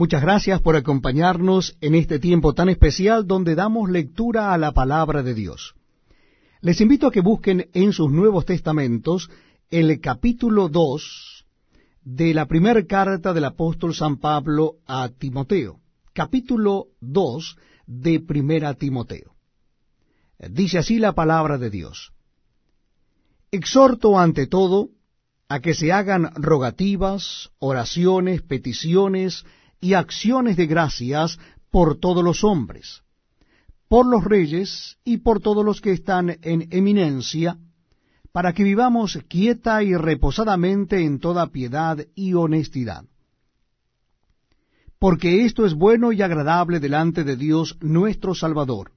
Muchas gracias por acompañarnos en este tiempo tan especial donde damos lectura a la palabra de Dios. Les invito a que busquen en sus Nuevos Testamentos el capítulo 2 de la primera carta del apóstol San Pablo a Timoteo. Capítulo 2 de Primera Timoteo. Dice así la palabra de Dios. Exhorto ante todo a que se hagan rogativas, oraciones, peticiones y acciones de gracias por todos los hombres, por los reyes y por todos los que están en eminencia, para que vivamos quieta y reposadamente en toda piedad y honestidad. Porque esto es bueno y agradable delante de Dios nuestro Salvador,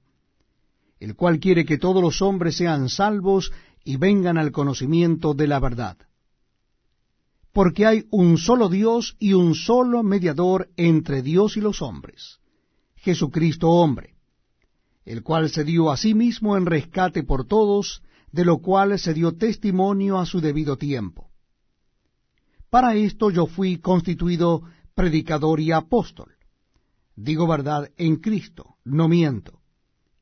el cual quiere que todos los hombres sean salvos y vengan al conocimiento de la verdad porque hay un solo Dios y un solo mediador entre Dios y los hombres, Jesucristo hombre, el cual se dio a sí mismo en rescate por todos, de lo cual se dio testimonio a su debido tiempo. Para esto yo fui constituido predicador y apóstol, digo verdad en Cristo, no miento,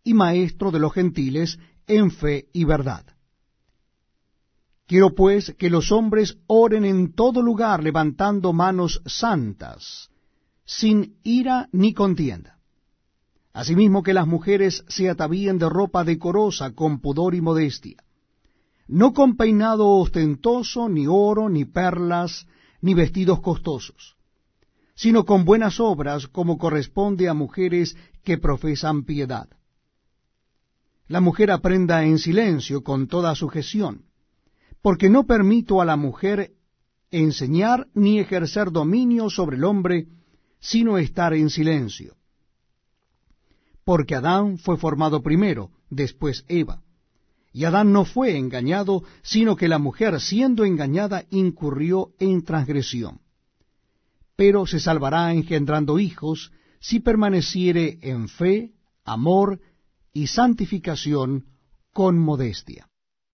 y maestro de los gentiles en fe y verdad Quiero pues que los hombres oren en todo lugar levantando manos santas, sin ira ni contienda. Asimismo que las mujeres se atavíen de ropa decorosa con pudor y modestia, no con peinado ostentoso, ni oro, ni perlas, ni vestidos costosos, sino con buenas obras como corresponde a mujeres que profesan piedad. La mujer aprenda en silencio con toda sujeción porque no permito a la mujer enseñar ni ejercer dominio sobre el hombre, sino estar en silencio. Porque Adán fue formado primero, después Eva. Y Adán no fue engañado, sino que la mujer, siendo engañada, incurrió en transgresión. Pero se salvará engendrando hijos, si permaneciere en fe, amor y santificación con modestia.